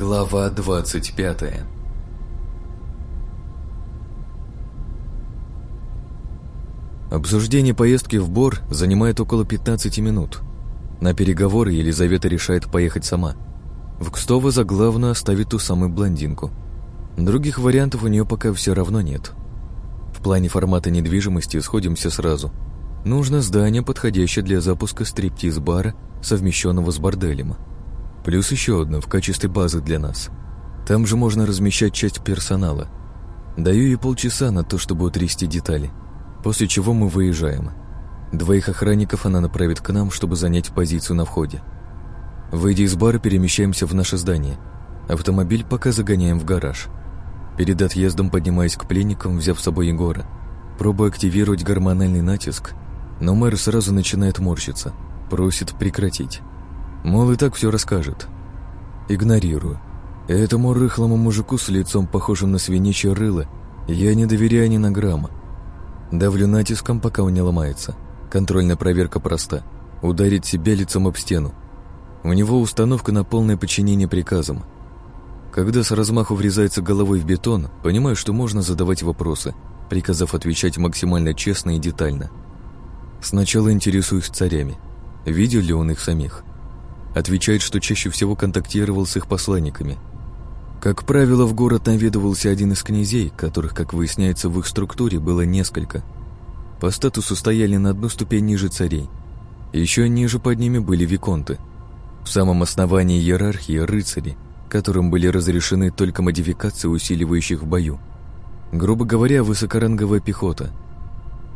Глава 25 Обсуждение поездки в Бор занимает около 15 минут. На переговоры Елизавета решает поехать сама. В Кстово главную оставит ту самую блондинку. Других вариантов у нее пока все равно нет. В плане формата недвижимости сходимся сразу. Нужно здание, подходящее для запуска стриптиз-бара, совмещенного с борделем. Плюс еще одно в качестве базы для нас. Там же можно размещать часть персонала. Даю ей полчаса на то, чтобы утрясти детали. После чего мы выезжаем. Двоих охранников она направит к нам, чтобы занять позицию на входе. Выйдя из бара, перемещаемся в наше здание. Автомобиль пока загоняем в гараж. Перед отъездом поднимаясь к пленникам, взяв с собой Егора. Пробую активировать гормональный натиск, но мэр сразу начинает морщиться. Просит прекратить. Мол, и так все расскажет. Игнорирую. Этому рыхлому мужику с лицом, похожим на свиничье рыло, я не доверяю ни на грамма. Давлю натиском, пока он не ломается. Контрольная проверка проста. Ударить себя лицом об стену. У него установка на полное подчинение приказам. Когда с размаху врезается головой в бетон, понимаю, что можно задавать вопросы, приказав отвечать максимально честно и детально. Сначала интересуюсь царями. Видел ли он их самих? Отвечает, что чаще всего контактировал с их посланниками. Как правило, в город наведывался один из князей, которых, как выясняется, в их структуре было несколько. По статусу стояли на одну ступень ниже царей. Еще ниже под ними были виконты. В самом основании иерархии – рыцари, которым были разрешены только модификации, усиливающих в бою. Грубо говоря, высокоранговая пехота.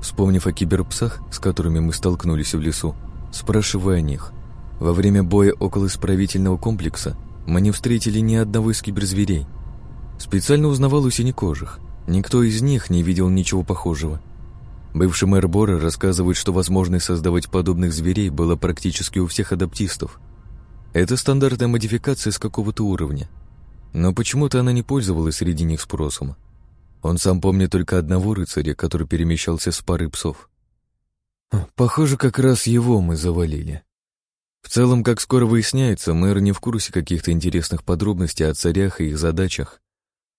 Вспомнив о киберпсах, с которыми мы столкнулись в лесу, спрашивая о них – во время боя около исправительного комплекса мы не встретили ни одного из киберзверей. Специально узнавал у синекожих. Никто из них не видел ничего похожего. Бывший мэр Бора рассказывает, что возможность создавать подобных зверей была практически у всех адаптистов. Это стандартная модификация с какого-то уровня. Но почему-то она не пользовалась среди них спросом. Он сам помнит только одного рыцаря, который перемещался с парой псов. Похоже, как раз его мы завалили. В целом, как скоро выясняется, мэр не в курсе каких-то интересных подробностей о царях и их задачах.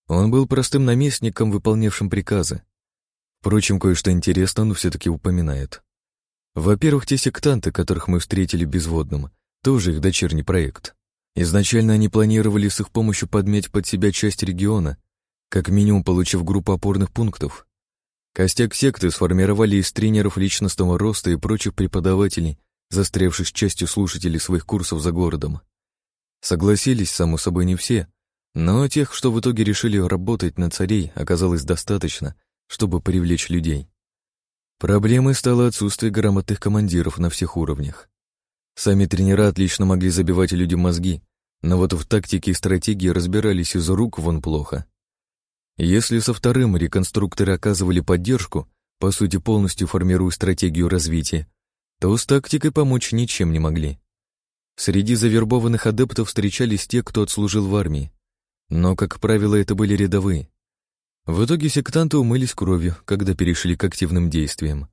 Он был простым наместником, выполнявшим приказы. Впрочем, кое-что интересное он все-таки упоминает. Во-первых, те сектанты, которых мы встретили безводным, тоже их дочерний проект. Изначально они планировали с их помощью подмять под себя часть региона, как минимум получив группу опорных пунктов. Костяк секты сформировали из тренеров личностного роста и прочих преподавателей застрявших частью слушателей своих курсов за городом. Согласились, само собой, не все, но тех, что в итоге решили работать на царей, оказалось достаточно, чтобы привлечь людей. Проблемой стало отсутствие грамотных командиров на всех уровнях. Сами тренера отлично могли забивать людям мозги, но вот в тактике и стратегии разбирались из рук вон плохо. Если со вторым реконструкторы оказывали поддержку, по сути полностью формируя стратегию развития, то с тактикой помочь ничем не могли. Среди завербованных адептов встречались те, кто отслужил в армии. Но, как правило, это были рядовые. В итоге сектанты умылись кровью, когда перешли к активным действиям.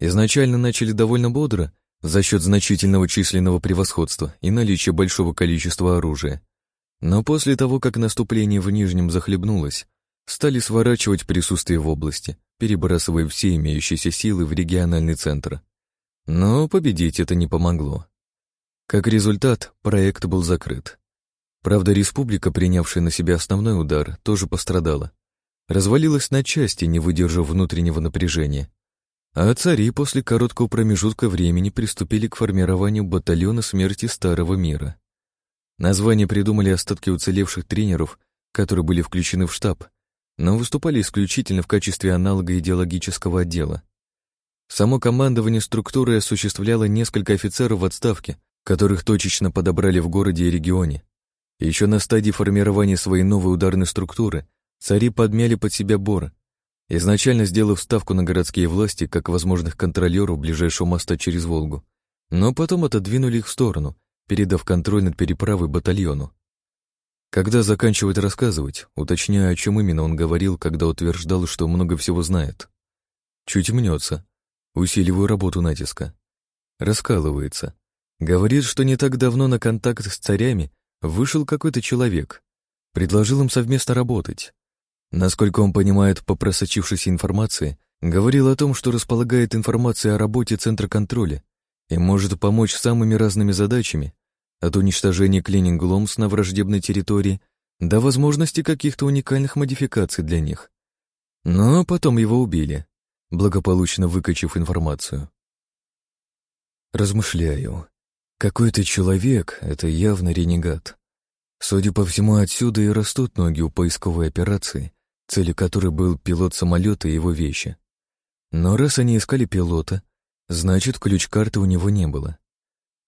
Изначально начали довольно бодро, за счет значительного численного превосходства и наличия большого количества оружия. Но после того, как наступление в Нижнем захлебнулось, стали сворачивать присутствие в области, перебрасывая все имеющиеся силы в региональный центр. Но победить это не помогло. Как результат, проект был закрыт. Правда, республика, принявшая на себя основной удар, тоже пострадала. Развалилась на части, не выдержав внутреннего напряжения. А цари после короткого промежутка времени приступили к формированию батальона смерти Старого Мира. Название придумали остатки уцелевших тренеров, которые были включены в штаб, но выступали исключительно в качестве аналога идеологического отдела. Само командование структуры осуществляло несколько офицеров в отставке, которых точечно подобрали в городе и регионе. Еще на стадии формирования своей новой ударной структуры цари подмяли под себя Бора, изначально сделав ставку на городские власти как возможных контролеров ближайшего моста через Волгу, но потом отодвинули их в сторону, передав контроль над переправой батальону. Когда заканчивает рассказывать, уточняю, о чем именно он говорил, когда утверждал, что много всего знает. Чуть мнется, Усиливаю работу натиска. Раскалывается. Говорит, что не так давно на контакт с царями вышел какой-то человек. Предложил им совместно работать. Насколько он понимает по просочившейся информации, говорил о том, что располагает информацией о работе Центра контроля и может помочь самыми разными задачами, от уничтожения клининг-ломс на враждебной территории до возможности каких-то уникальных модификаций для них. Но потом его убили, благополучно выкачив информацию. Размышляю. Какой-то человек — это явно ренегат. Судя по всему, отсюда и растут ноги у поисковой операции, цели которой был пилот самолета и его вещи. Но раз они искали пилота, значит, ключ-карты у него не было.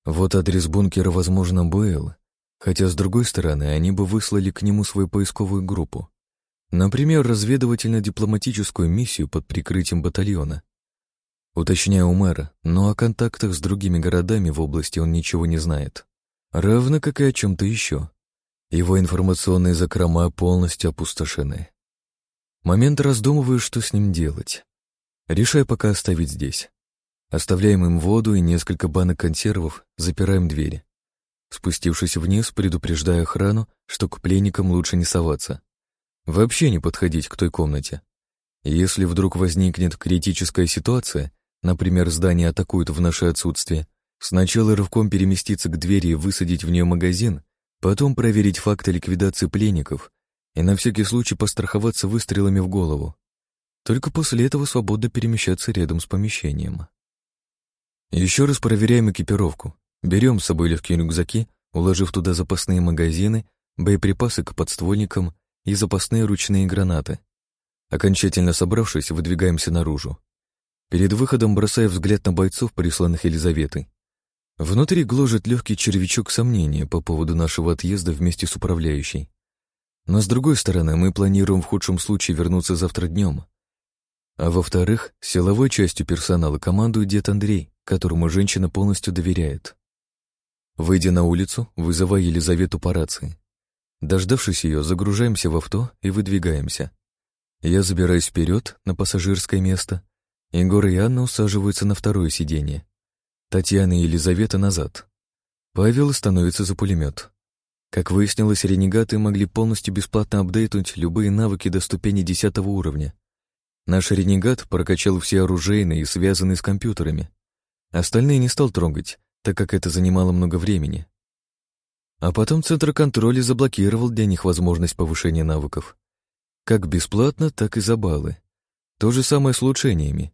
Вот адрес бункера, возможно, был, хотя, с другой стороны, они бы выслали к нему свою поисковую группу. Например, разведывательно-дипломатическую миссию под прикрытием батальона. Уточняю у мэра, но о контактах с другими городами в области он ничего не знает. Равно как и о чем-то еще. Его информационные закрома полностью опустошены. Момент раздумываю, что с ним делать. Решаю пока оставить здесь. Оставляем им воду и несколько банок консервов, запираем двери. Спустившись вниз, предупреждаю охрану, что к пленникам лучше не соваться. Вообще не подходить к той комнате. Если вдруг возникнет критическая ситуация, например, здание атакуют в наше отсутствие, сначала рывком переместиться к двери и высадить в нее магазин, потом проверить факты ликвидации пленников и на всякий случай постраховаться выстрелами в голову. Только после этого свободно перемещаться рядом с помещением. Еще раз проверяем экипировку. Берем с собой легкие рюкзаки, уложив туда запасные магазины, боеприпасы к подствольникам и запасные ручные гранаты. Окончательно собравшись, выдвигаемся наружу. Перед выходом бросая взгляд на бойцов, присланных Елизаветой. Внутри гложет легкий червячок сомнения по поводу нашего отъезда вместе с управляющей. Но с другой стороны, мы планируем в худшем случае вернуться завтра днем. А во-вторых, силовой частью персонала командует дед Андрей, которому женщина полностью доверяет. Выйдя на улицу, вызывая Елизавету по рации. Дождавшись ее, загружаемся в авто и выдвигаемся. Я забираюсь вперед на пассажирское место. Егор и Анна усаживаются на второе сиденье. Татьяна и Елизавета назад. Павел становится за пулемет. Как выяснилось, ренегаты могли полностью бесплатно апдейтнуть любые навыки до ступени 10 уровня. Наш ренегат прокачал все оружейные и связанные с компьютерами. Остальные не стал трогать, так как это занимало много времени. А потом Центр контроля заблокировал для них возможность повышения навыков. Как бесплатно, так и за баллы. То же самое с улучшениями.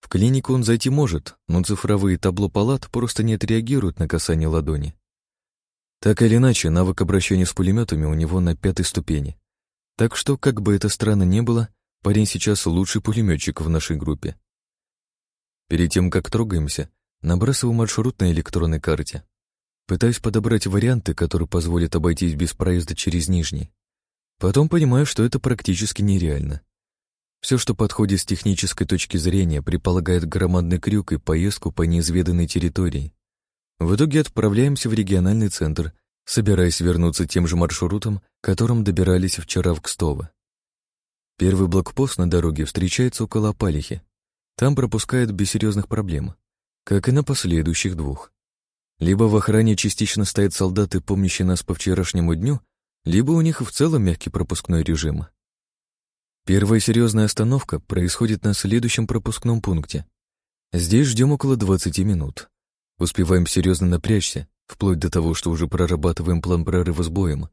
В клинику он зайти может, но цифровые табло палат просто не отреагируют на касание ладони. Так или иначе, навык обращения с пулеметами у него на пятой ступени. Так что, как бы это странно не было, парень сейчас лучший пулеметчик в нашей группе. Перед тем, как трогаемся, Набрасываю маршрут на электронной карте. Пытаюсь подобрать варианты, которые позволят обойтись без проезда через Нижний. Потом понимаю, что это практически нереально. Все, что подходит с технической точки зрения, предполагает громадный крюк и поездку по неизведанной территории. В итоге отправляемся в региональный центр, собираясь вернуться тем же маршрутом, которым добирались вчера в Кстово. Первый блокпост на дороге встречается около Палихи. Там пропускают без серьезных проблем как и на последующих двух. Либо в охране частично стоят солдаты, помнящие нас по вчерашнему дню, либо у них в целом мягкий пропускной режим. Первая серьезная остановка происходит на следующем пропускном пункте. Здесь ждем около 20 минут. Успеваем серьезно напрячься, вплоть до того, что уже прорабатываем план прорыва с боем.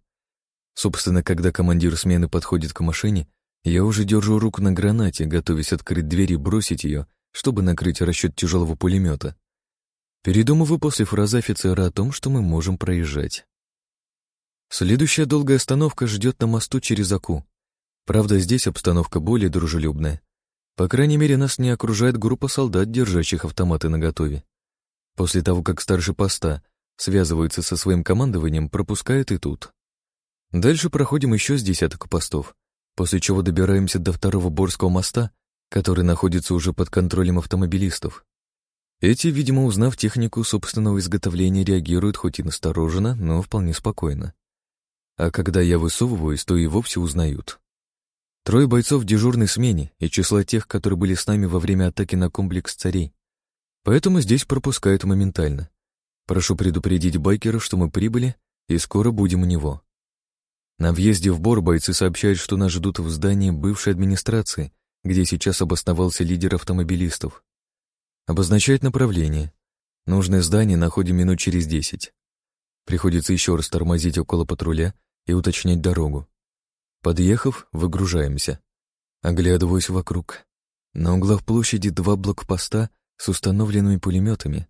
Собственно, когда командир смены подходит к машине, я уже держу руку на гранате, готовясь открыть дверь и бросить ее, чтобы накрыть расчет тяжелого пулемета. Передумываю после фразы офицера о том, что мы можем проезжать. Следующая долгая остановка ждет на мосту через Аку. Правда, здесь обстановка более дружелюбная. По крайней мере, нас не окружает группа солдат, держащих автоматы наготове. После того, как старший поста связывается со своим командованием, пропускает и тут. Дальше проходим еще с десяток постов, после чего добираемся до второго Борского моста который находится уже под контролем автомобилистов. Эти, видимо, узнав технику собственного изготовления, реагируют хоть и настороженно, но вполне спокойно. А когда я высовываюсь, то и вовсе узнают. Трое бойцов в дежурной смене и числа тех, которые были с нами во время атаки на комплекс царей. Поэтому здесь пропускают моментально. Прошу предупредить байкеров, что мы прибыли, и скоро будем у него. На въезде в Бор бойцы сообщают, что нас ждут в здании бывшей администрации, где сейчас обосновался лидер автомобилистов. Обозначает направление. Нужное здание находим минут через десять. Приходится еще раз тормозить около патруля и уточнять дорогу. Подъехав, выгружаемся. Оглядываюсь вокруг. На углах площади два блокпоста с установленными пулеметами.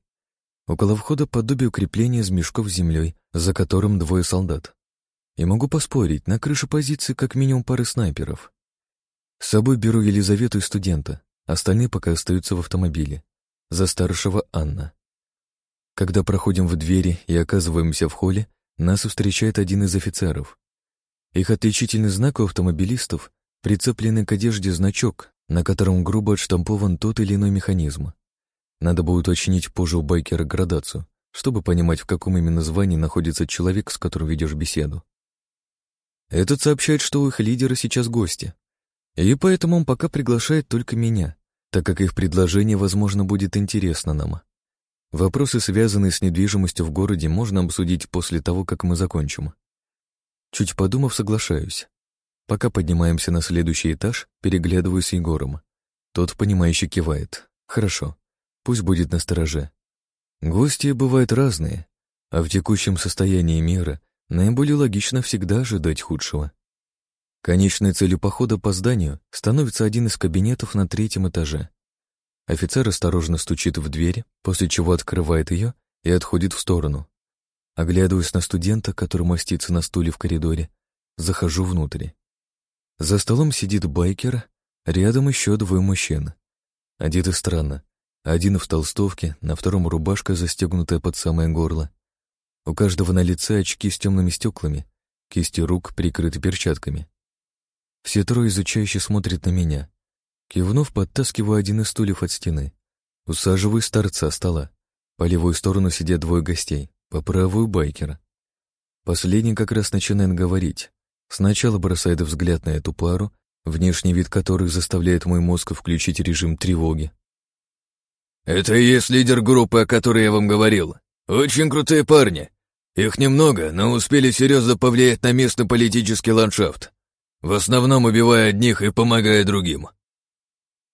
Около входа подобие укрепления из мешков с землей, за которым двое солдат. И могу поспорить, на крыше позиции как минимум пары снайперов. С собой беру Елизавету и студента, остальные пока остаются в автомобиле. За старшего Анна. Когда проходим в двери и оказываемся в холле, нас встречает один из офицеров. Их отличительный знак у автомобилистов — прицепленный к одежде значок, на котором грубо отштампован тот или иной механизм. Надо будет уточнить позже у байкера градацию, чтобы понимать, в каком именно звании находится человек, с которым ведешь беседу. Этот сообщает, что у их лидера сейчас гости, и поэтому он пока приглашает только меня, так как их предложение, возможно, будет интересно нам. Вопросы, связанные с недвижимостью в городе, можно обсудить после того, как мы закончим. Чуть подумав, соглашаюсь. Пока поднимаемся на следующий этаж, переглядываюсь с Егором. Тот, понимающе кивает. Хорошо, пусть будет на стороже. Гости бывают разные, а в текущем состоянии мира наиболее логично всегда ожидать худшего. Конечной целью похода по зданию становится один из кабинетов на третьем этаже. Офицер осторожно стучит в дверь, после чего открывает ее и отходит в сторону. Оглядываясь на студента, который мостится на стуле в коридоре, захожу внутрь. За столом сидит байкер, рядом еще двое мужчин. Одеты странно. Один в толстовке, на втором рубашка, застегнутая под самое горло. У каждого на лице очки с темными стеклами, кисти рук прикрыты перчатками. Все трое изучающе смотрят на меня. Кивнув, подтаскиваю один из стульев от стены. Усаживаю с торца стола. По левую сторону сидят двое гостей, по правую — байкера. Последний как раз начинает говорить. Сначала бросает взгляд на эту пару, внешний вид которых заставляет мой мозг включить режим тревоги. «Это и есть лидер группы, о которой я вам говорил. Очень крутые парни. Их немного, но успели серьезно повлиять на местный политический ландшафт. В основном убивая одних и помогая другим.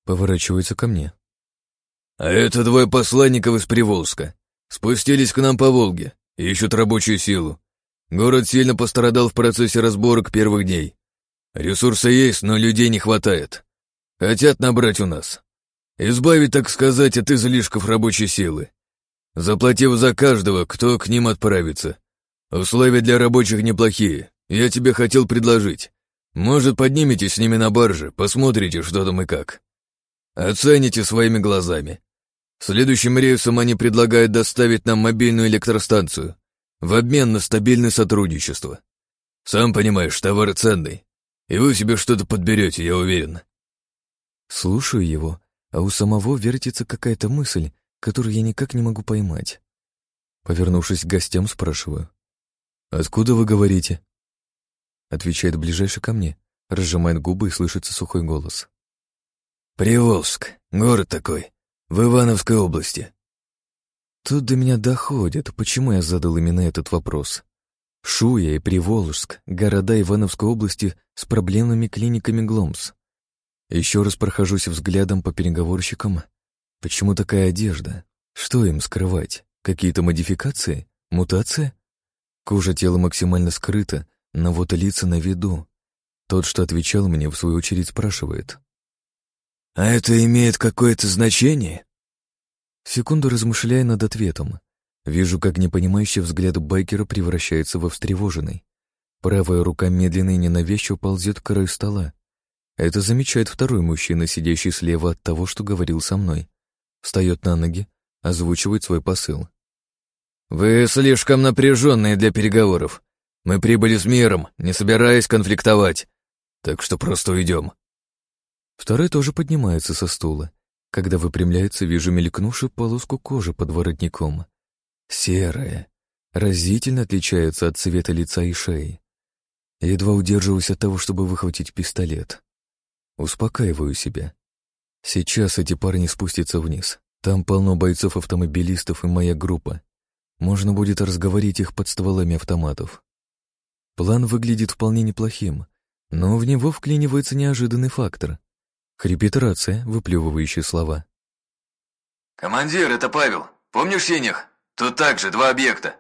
Поворачивается ко мне. А это двое посланников из Приволжска. Спустились к нам по Волге, ищут рабочую силу. Город сильно пострадал в процессе разборок первых дней. Ресурсы есть, но людей не хватает. Хотят набрать у нас. Избавить, так сказать, от излишков рабочей силы. Заплатив за каждого, кто к ним отправится. Условия для рабочих неплохие. Я тебе хотел предложить. Может, подниметесь с ними на барже, посмотрите, что там и как. Оцените своими глазами. Следующим рейсом они предлагают доставить нам мобильную электростанцию в обмен на стабильное сотрудничество. Сам понимаешь, товар ценный, и вы себе что-то подберете, я уверен. Слушаю его, а у самого вертится какая-то мысль, которую я никак не могу поймать. Повернувшись к гостям, спрашиваю. «Откуда вы говорите?» Отвечает ближайший ко мне, разжимает губы и слышится сухой голос. «Приволжск, город такой, в Ивановской области». Тут до меня доходит, почему я задал именно этот вопрос. Шуя и Приволжск — города Ивановской области с проблемными клиниками Гломс. Еще раз прохожусь взглядом по переговорщикам. Почему такая одежда? Что им скрывать? Какие-то модификации? Мутация? Кожа тела максимально скрыта, но вот лица на виду. Тот, что отвечал мне, в свою очередь спрашивает. «А это имеет какое-то значение?» Секунду размышляя над ответом. Вижу, как непонимающий взгляд байкера превращается во встревоженный. Правая рука медленно и ненавязчиво ползет к краю стола. Это замечает второй мужчина, сидящий слева от того, что говорил со мной. Встает на ноги, озвучивает свой посыл. «Вы слишком напряженные для переговоров. Мы прибыли с миром, не собираясь конфликтовать, так что просто уйдем». Второй тоже поднимается со стула. Когда выпрямляется, вижу мелькнувшую полоску кожи под воротником. Серая. Разительно отличается от цвета лица и шеи. Едва удерживаюсь от того, чтобы выхватить пистолет. Успокаиваю себя. Сейчас эти парни спустятся вниз. Там полно бойцов-автомобилистов и моя группа. можно будет разговорить их под стволами автоматов. План выглядит вполне неплохим, но в него вклинивается неожиданный фактор. Хрипит рация, выплевывающая слова. «Командир, это Павел. Помнишь синих? Тут также два объекта».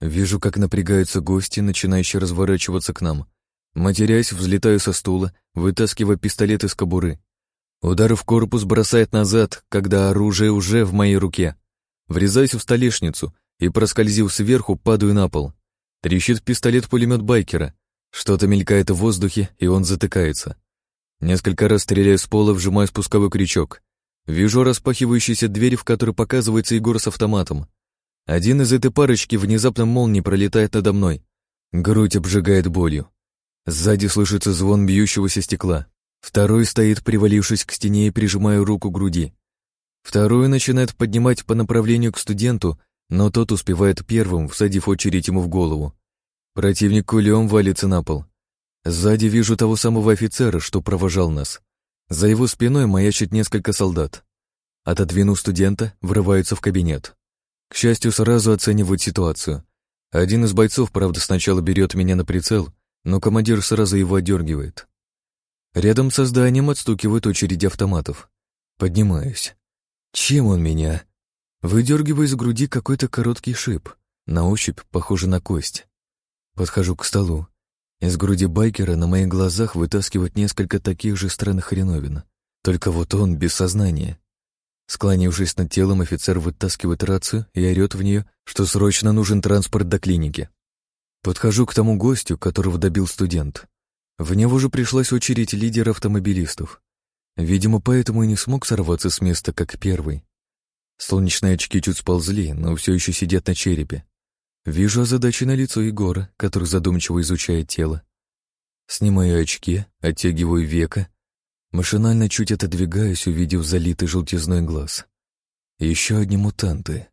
Вижу, как напрягаются гости, начинающие разворачиваться к нам. Матерясь, взлетаю со стула, вытаскивая пистолет из кобуры. Удар в корпус бросает назад, когда оружие уже в моей руке. Врезаюсь в столешницу и, проскользив сверху, падаю на пол. Трещит пистолет-пулемет байкера. Что-то мелькает в воздухе, и он затыкается. Несколько раз стреляю с пола, вжимаю спусковой крючок. Вижу распахивающуюся дверь, в которой показывается Егор с автоматом. Один из этой парочки внезапно молнией пролетает надо мной. Грудь обжигает болью. Сзади слышится звон бьющегося стекла. Второй стоит, привалившись к стене и прижимая руку к груди. Второй начинает поднимать по направлению к студенту, но тот успевает первым, всадив очередь ему в голову. Противник кулем валится на пол. Сзади вижу того самого офицера, что провожал нас. За его спиной маячит несколько солдат. Отодвинув студента, врываются в кабинет. К счастью, сразу оценивают ситуацию. Один из бойцов, правда, сначала берет меня на прицел, но командир сразу его отдергивает. Рядом со зданием отстукивают очереди автоматов. Поднимаюсь. Чем он меня? Выдергиваю из груди какой-то короткий шип. На ощупь похоже на кость. Подхожу к столу. Из груди байкера на моих глазах вытаскивают несколько таких же странных хреновин. Только вот он без сознания. Склонившись над телом, офицер вытаскивает рацию и орёт в нее, что срочно нужен транспорт до клиники. Подхожу к тому гостю, которого добил студент. В него же пришлась очередь лидера автомобилистов. Видимо, поэтому и не смог сорваться с места, как первый. Солнечные очки чуть сползли, но все еще сидят на черепе. Вижу озадаченное лицо Егора, который задумчиво изучает тело. Снимаю очки, оттягиваю века. Машинально чуть отодвигаюсь, увидев залитый желтизной глаз. Еще одни мутанты.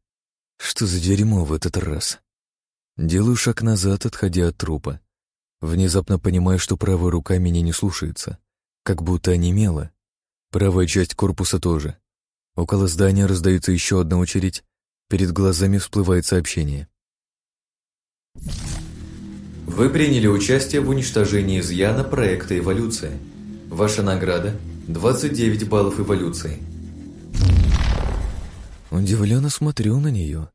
Что за дерьмо в этот раз? Делаю шаг назад, отходя от трупа. Внезапно понимаю, что правая рука меня не слушается, как будто онемела. Правая часть корпуса тоже. Около здания раздается еще одна очередь. Перед глазами всплывает сообщение. Вы приняли участие в уничтожении изъяна проекта «Эволюция». Ваша награда – 29 баллов эволюции. Удивленно смотрю на нее.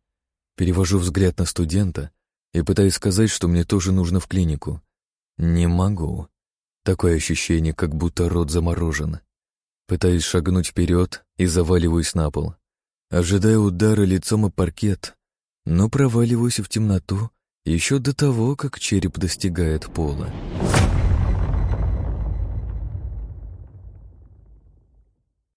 Перевожу взгляд на студента – и пытаюсь сказать, что мне тоже нужно в клинику. Не могу. Такое ощущение, как будто рот заморожен. Пытаюсь шагнуть вперед и заваливаюсь на пол. Ожидаю удара лицом о паркет, но проваливаюсь в темноту еще до того, как череп достигает пола.